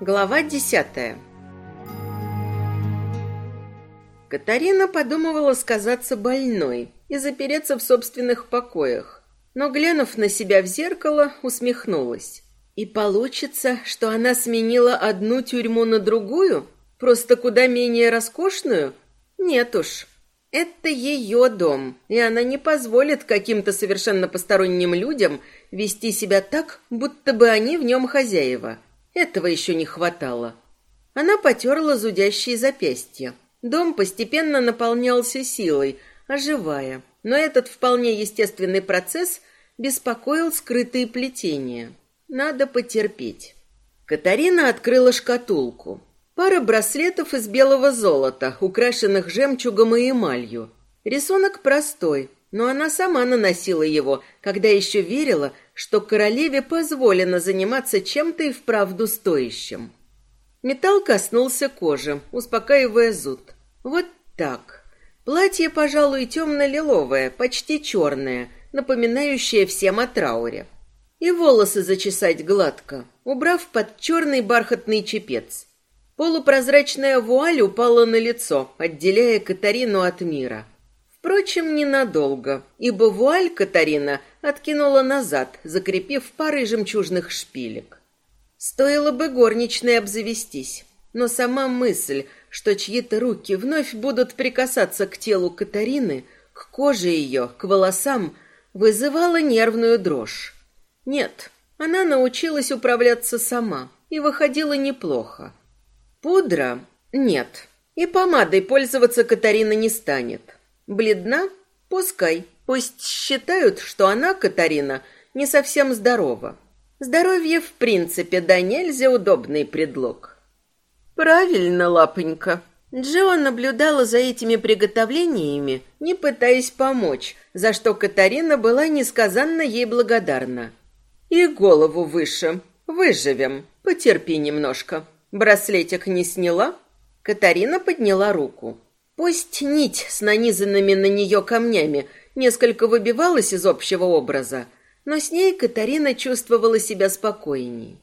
Глава десятая Катарина подумывала сказаться больной и запереться в собственных покоях, но, глянув на себя в зеркало, усмехнулась. И получится, что она сменила одну тюрьму на другую, просто куда менее роскошную? Нет уж, это ее дом, и она не позволит каким-то совершенно посторонним людям вести себя так, будто бы они в нем хозяева. Этого еще не хватало. Она потерла зудящие запястья. Дом постепенно наполнялся силой, оживая, но этот вполне естественный процесс беспокоил скрытые плетения. Надо потерпеть. Катарина открыла шкатулку. Пара браслетов из белого золота, украшенных жемчугом и эмалью. Рисунок простой, но она сама наносила его, когда еще верила, что королеве позволено заниматься чем-то и вправду стоящим. Металл коснулся кожи, успокаивая зуд. Вот так. Платье, пожалуй, темно-лиловое, почти черное, напоминающее всем о трауре. И волосы зачесать гладко, убрав под черный бархатный чепец. Полупрозрачная вуаль упала на лицо, отделяя Катарину от мира. Впрочем, ненадолго, ибо вуаль Катарина откинула назад, закрепив парой жемчужных шпилек. Стоило бы горничной обзавестись, но сама мысль, что чьи-то руки вновь будут прикасаться к телу Катарины, к коже ее, к волосам, вызывала нервную дрожь. Нет, она научилась управляться сама и выходила неплохо. Пудра? Нет. И помадой пользоваться Катарина не станет. Бледна? Пускай. Пусть считают, что она, Катарина, не совсем здорова. Здоровье в принципе да нельзя удобный предлог. Правильно, лапонька. Джо наблюдала за этими приготовлениями, не пытаясь помочь, за что Катарина была несказанно ей благодарна. И голову выше. Выживем. Потерпи немножко. Браслетик не сняла? Катарина подняла руку. Пусть нить с нанизанными на нее камнями несколько выбивалась из общего образа, но с ней Катарина чувствовала себя спокойней.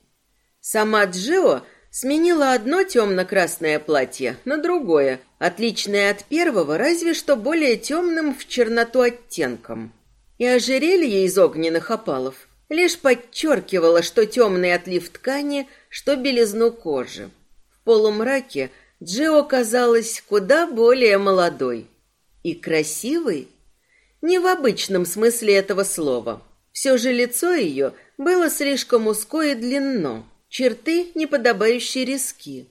Сама Джио сменила одно темно-красное платье на другое, отличное от первого, разве что более темным в черноту оттенком. И ожерелье из огненных опалов лишь подчеркивало, что темный отлив ткани, что белизну кожи. В полумраке Джио казалась куда более молодой. И красивой? Не в обычном смысле этого слова. Все же лицо ее было слишком узкое и длинно, черты, неподобающие риски.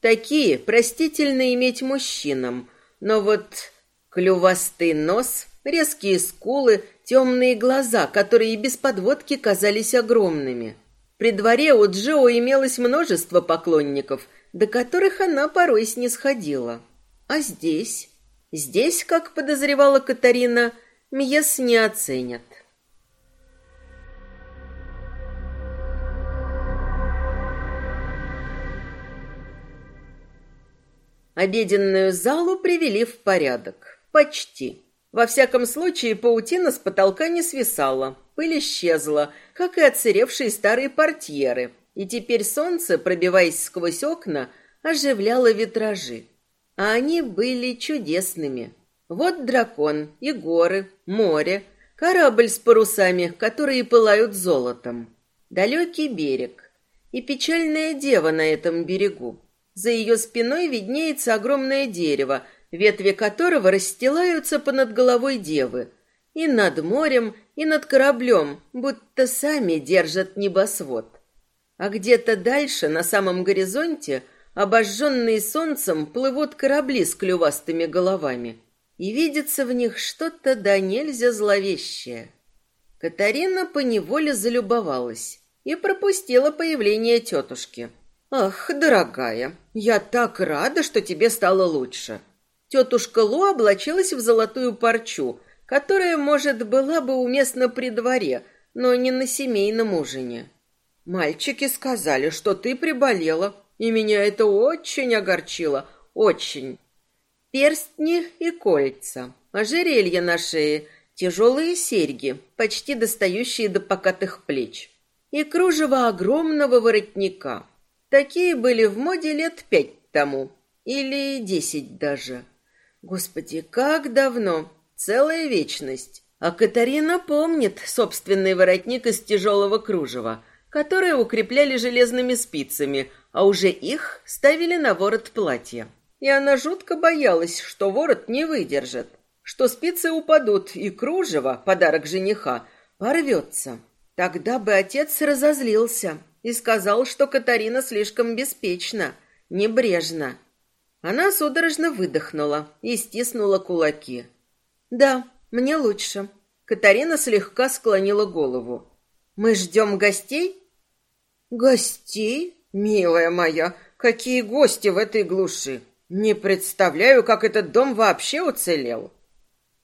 Такие простительно иметь мужчинам, но вот клювастый нос, резкие скулы, темные глаза, которые без подводки казались огромными. При дворе у Джио имелось множество поклонников, до которых она порой снисходила. А здесь? Здесь, как подозревала Катарина, Мьес не оценят. Обеденную залу привели в порядок. Почти. Во всяком случае, паутина с потолка не свисала, пыль исчезла, как и отсыревшие старые портьеры – и теперь солнце, пробиваясь сквозь окна, оживляло витражи. А они были чудесными. Вот дракон и горы, море, корабль с парусами, которые пылают золотом. Далекий берег и печальная дева на этом берегу. За ее спиной виднеется огромное дерево, ветви которого расстилаются понад головой девы. И над морем, и над кораблем, будто сами держат небосвод. А где-то дальше, на самом горизонте, обожженные солнцем, плывут корабли с клювастыми головами. И видится в них что-то да нельзя зловещее. Катарина поневоле залюбовалась и пропустила появление тетушки. «Ах, дорогая, я так рада, что тебе стало лучше». Тетушка Лу облачилась в золотую парчу, которая, может, была бы уместна при дворе, но не на семейном ужине. Мальчики сказали, что ты приболела, и меня это очень огорчило, очень. Перстни и кольца, ожерелье на шее, тяжелые серьги, почти достающие до покатых плеч, и кружево огромного воротника. Такие были в моде лет пять тому. Или десять даже. Господи, как давно! Целая вечность. А Катарина помнит собственный воротник из тяжелого кружева, которые укрепляли железными спицами, а уже их ставили на ворот платья. И она жутко боялась, что ворот не выдержит, что спицы упадут, и кружево, подарок жениха, порвется. Тогда бы отец разозлился и сказал, что Катарина слишком беспечна, небрежна. Она судорожно выдохнула и стиснула кулаки. «Да, мне лучше». Катарина слегка склонила голову. «Мы ждем гостей?» «Гостей? Милая моя, какие гости в этой глуши! Не представляю, как этот дом вообще уцелел!»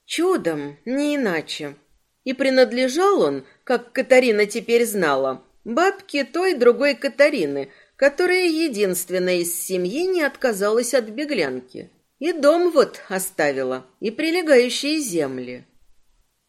«Чудом, не иначе. И принадлежал он, как Катарина теперь знала, бабке той другой Катарины, которая единственная из семьи не отказалась от беглянки. И дом вот оставила, и прилегающие земли.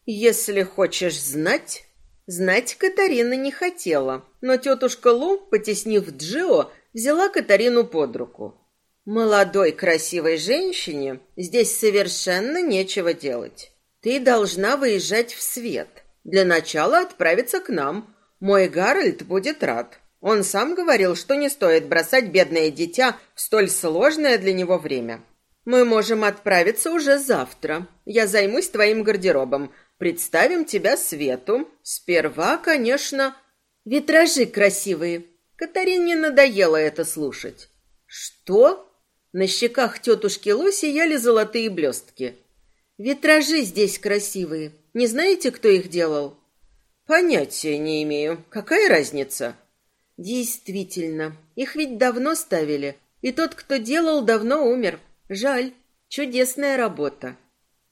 Если хочешь знать... Знать Катарина не хотела, но тетушка Лу, потеснив Джио, взяла Катарину под руку. Молодой красивой женщине здесь совершенно нечего делать. Ты должна выезжать в свет. Для начала отправиться к нам. Мой Гарольд будет рад. Он сам говорил, что не стоит бросать бедное дитя в столь сложное для него время. Мы можем отправиться уже завтра. Я займусь твоим гардеробом. Представим тебя свету. Сперва, конечно, витражи красивые. Катарине надоело это слушать. Что? На щеках тетушки Лу сияли золотые блестки. Витражи здесь красивые. Не знаете, кто их делал? Понятия не имею. Какая разница? Действительно, их ведь давно ставили, и тот, кто делал, давно умер. Жаль, чудесная работа.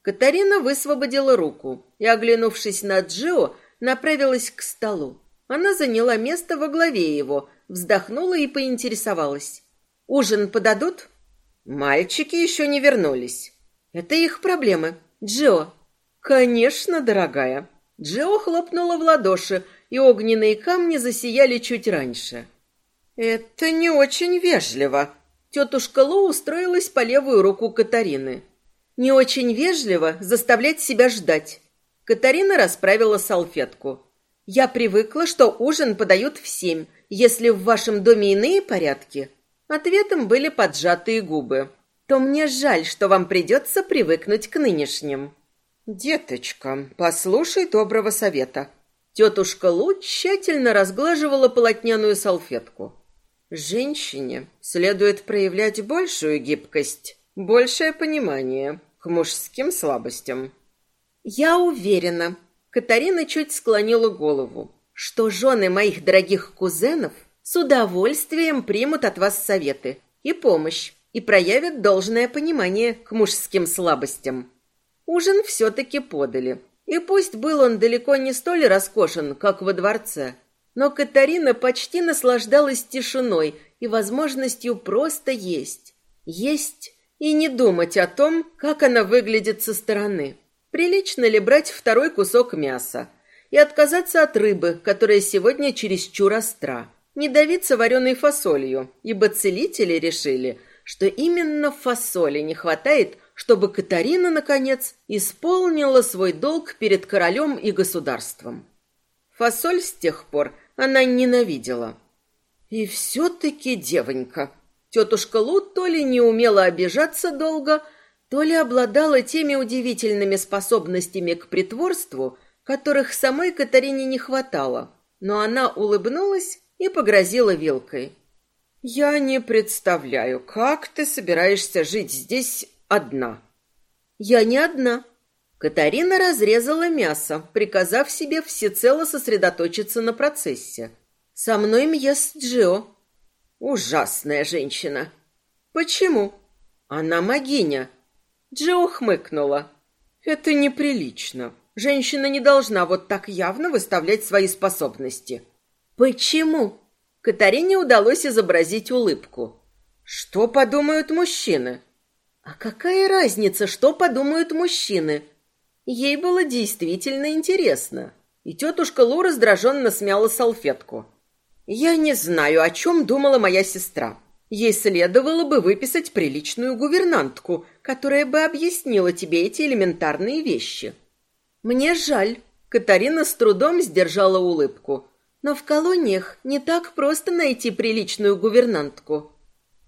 Катарина высвободила руку и, оглянувшись на Джио, направилась к столу. Она заняла место во главе его, вздохнула и поинтересовалась. «Ужин подадут?» «Мальчики еще не вернулись». «Это их проблемы. Джио». «Конечно, дорогая». Джио хлопнула в ладоши, и огненные камни засияли чуть раньше. «Это не очень вежливо». Тетушка Лу устроилась по левую руку Катарины. «Не очень вежливо заставлять себя ждать». Катарина расправила салфетку. «Я привыкла, что ужин подают в семь. Если в вашем доме иные порядки...» Ответом были поджатые губы. «То мне жаль, что вам придется привыкнуть к нынешним». «Деточка, послушай доброго совета. Тетушка Лу тщательно разглаживала полотняную салфетку. Женщине следует проявлять большую гибкость, большее понимание к мужским слабостям. Я уверена, Катарина чуть склонила голову, что жены моих дорогих кузенов с удовольствием примут от вас советы и помощь и проявят должное понимание к мужским слабостям. Ужин все-таки подали. И пусть был он далеко не столь роскошен, как во дворце, но Катарина почти наслаждалась тишиной и возможностью просто есть. Есть и не думать о том, как она выглядит со стороны. Прилично ли брать второй кусок мяса и отказаться от рыбы, которая сегодня чересчур остра. Не давиться вареной фасолью, ибо целители решили, что именно фасоли не хватает чтобы Катарина, наконец, исполнила свой долг перед королем и государством. Фасоль с тех пор она ненавидела. И все-таки девонька. Тетушка Лу то ли не умела обижаться долго, то ли обладала теми удивительными способностями к притворству, которых самой Катарине не хватало. Но она улыбнулась и погрозила вилкой. «Я не представляю, как ты собираешься жить здесь одна. Я не одна. Катарина разрезала мясо, приказав себе всецело сосредоточиться на процессе. Со мной мьес Джио. Ужасная женщина. Почему? Она магиня. Джио хмыкнула. Это неприлично. Женщина не должна вот так явно выставлять свои способности. Почему? Катарине удалось изобразить улыбку. Что подумают мужчины? А какая разница, что подумают мужчины? Ей было действительно интересно. И тетушка Лу раздраженно смяла салфетку. Я не знаю, о чем думала моя сестра. Ей следовало бы выписать приличную гувернантку, которая бы объяснила тебе эти элементарные вещи. Мне жаль. Катарина с трудом сдержала улыбку. Но в колониях не так просто найти приличную гувернантку.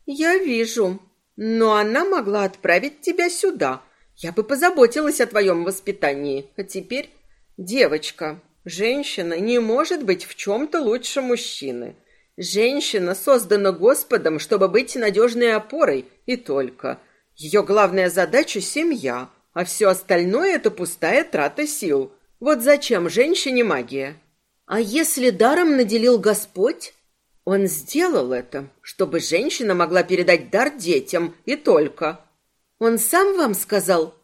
Я вижу. Но она могла отправить тебя сюда. Я бы позаботилась о твоем воспитании. А теперь... Девочка, женщина не может быть в чем-то лучше мужчины. Женщина создана Господом, чтобы быть надежной опорой, и только. Ее главная задача – семья, а все остальное – это пустая трата сил. Вот зачем женщине магия? А если даром наделил Господь? Он сделал это, чтобы женщина могла передать дар детям, и только. Он сам вам сказал?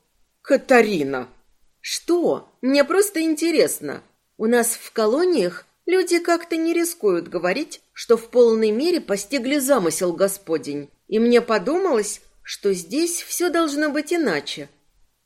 Катарина. Что? Мне просто интересно. У нас в колониях Люди как-то не рискуют говорить, что в полной мере постигли замысел Господень, и мне подумалось, что здесь все должно быть иначе.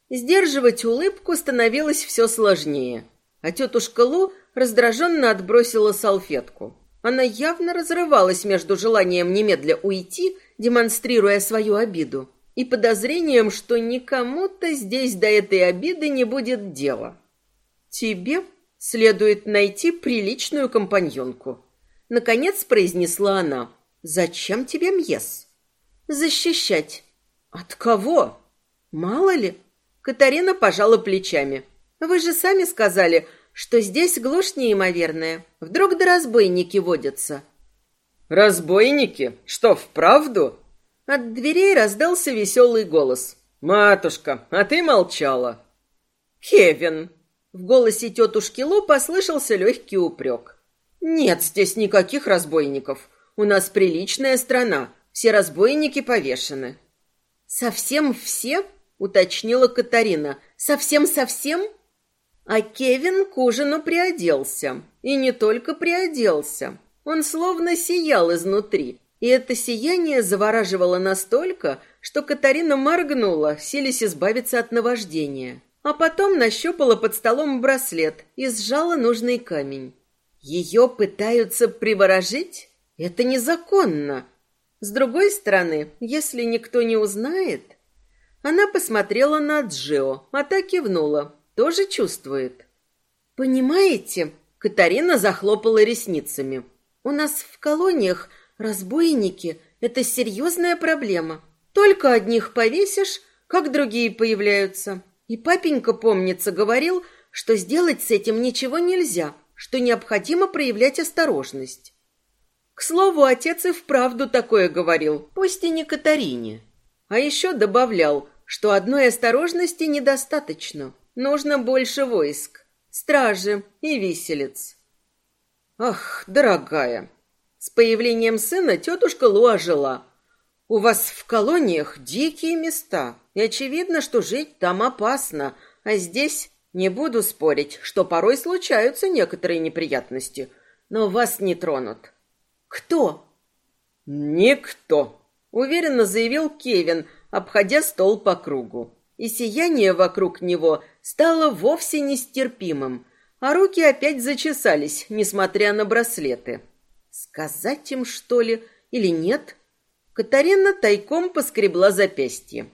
Сдерживать улыбку становилось все сложнее, а тетушка Лу раздраженно отбросила салфетку. Она явно разрывалась между желанием немедля уйти, демонстрируя свою обиду, и подозрением, что никому-то здесь до этой обиды не будет дела. «Тебе Следует найти приличную компаньонку. Наконец произнесла она. Зачем тебе Мьес? Защищать. От кого? Мало ли. Катарина пожала плечами. Вы же сами сказали, что здесь глушь неимоверная. Вдруг да разбойники водятся. Разбойники? Что, вправду? От дверей раздался веселый голос. Матушка, а ты молчала. Кевин, в голосе тетушки Ло послышался легкий упрек. «Нет здесь никаких разбойников. У нас приличная страна. Все разбойники повешены». «Совсем все?» — уточнила Катарина. «Совсем-совсем?» А Кевин к ужину приоделся. И не только приоделся. Он словно сиял изнутри. И это сияние завораживало настолько, что Катарина моргнула, силясь избавиться от наваждения а потом нащупала под столом браслет и сжала нужный камень. Ее пытаются приворожить? Это незаконно. С другой стороны, если никто не узнает... Она посмотрела на Джио, а та кивнула. Тоже чувствует. «Понимаете?» Катарина захлопала ресницами. «У нас в колониях разбойники — это серьезная проблема. Только одних повесишь, как другие появляются. И папенька, помнится, говорил, что сделать с этим ничего нельзя, что необходимо проявлять осторожность. К слову, отец и вправду такое говорил, пусть и не Катарине. А еще добавлял, что одной осторожности недостаточно, нужно больше войск, стражи и виселиц. Ах, дорогая, с появлением сына тетушка Лу ожила. У вас в колониях дикие места, и очевидно, что жить там опасно, а здесь не буду спорить, что порой случаются некоторые неприятности, но вас не тронут. Кто? Никто, уверенно заявил Кевин, обходя стол по кругу. И сияние вокруг него стало вовсе нестерпимым, а руки опять зачесались, несмотря на браслеты. Сказать им, что ли, или нет? Катарина тайком поскребла запястье.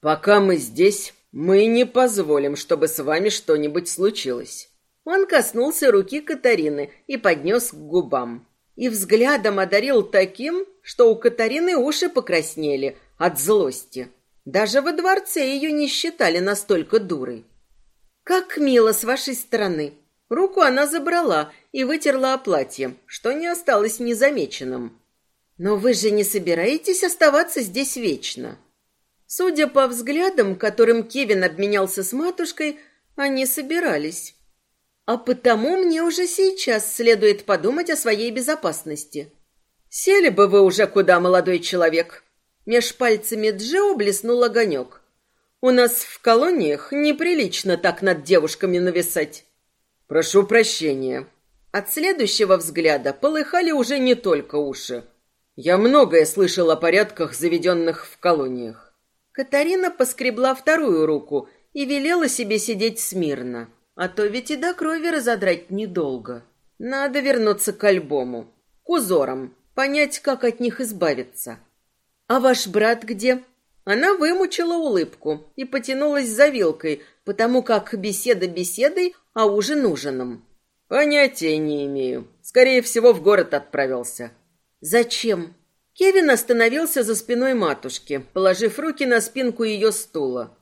Пока мы здесь, мы не позволим, чтобы с вами что-нибудь случилось. Он коснулся руки Катарины и поднес к губам. И взглядом одарил таким, что у Катарины уши покраснели от злости. Даже во дворце ее не считали настолько дурой. «Как мило с вашей стороны!» Руку она забрала и вытерла о платье, что не осталось незамеченным. «Но вы же не собираетесь оставаться здесь вечно?» Судя по взглядам, которым Кевин обменялся с матушкой, они собирались. А потому мне уже сейчас следует подумать о своей безопасности. Сели бы вы уже куда, молодой человек. Меж пальцами Джо блеснул огонек. У нас в колониях неприлично так над девушками нависать. Прошу прощения. От следующего взгляда полыхали уже не только уши. Я многое слышал о порядках, заведенных в колониях. Катарина поскребла вторую руку и велела себе сидеть смирно, а то ведь и до крови разодрать недолго. Надо вернуться к альбому. к узорам, понять, как от них избавиться. «А ваш брат где?» Она вымучила улыбку и потянулась за вилкой, потому как беседа беседой, а ужин ужином. «Понятия не имею. Скорее всего, в город отправился». «Зачем?» Кевин остановился за спиной матушки, положив руки на спинку ее стула.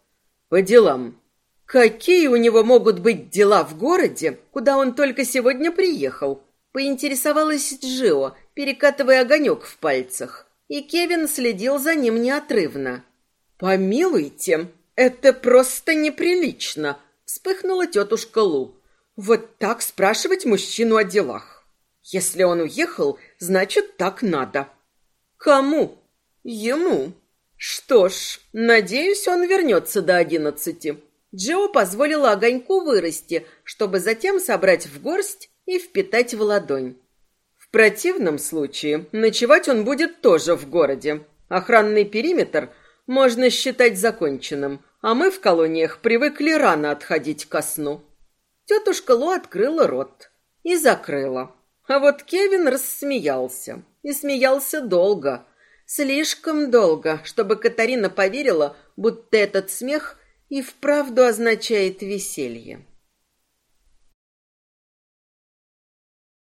«По делам». «Какие у него могут быть дела в городе, куда он только сегодня приехал?» Поинтересовалась Джио, перекатывая огонек в пальцах. И Кевин следил за ним неотрывно. «Помилуйте, это просто неприлично!» Вспыхнула тетушка Лу. «Вот так спрашивать мужчину о делах. Если он уехал, значит, так надо». «Кому?» «Ему». «Что ж, надеюсь, он вернется до одиннадцати». Джо позволила огоньку вырасти, чтобы затем собрать в горсть и впитать в ладонь. В противном случае ночевать он будет тоже в городе. Охранный периметр можно считать законченным, а мы в колониях привыкли рано отходить ко сну. Тетушка Ло открыла рот и закрыла. А вот Кевин рассмеялся. И смеялся долго. Слишком долго, чтобы Катарина поверила, будто этот смех и вправду означает веселье.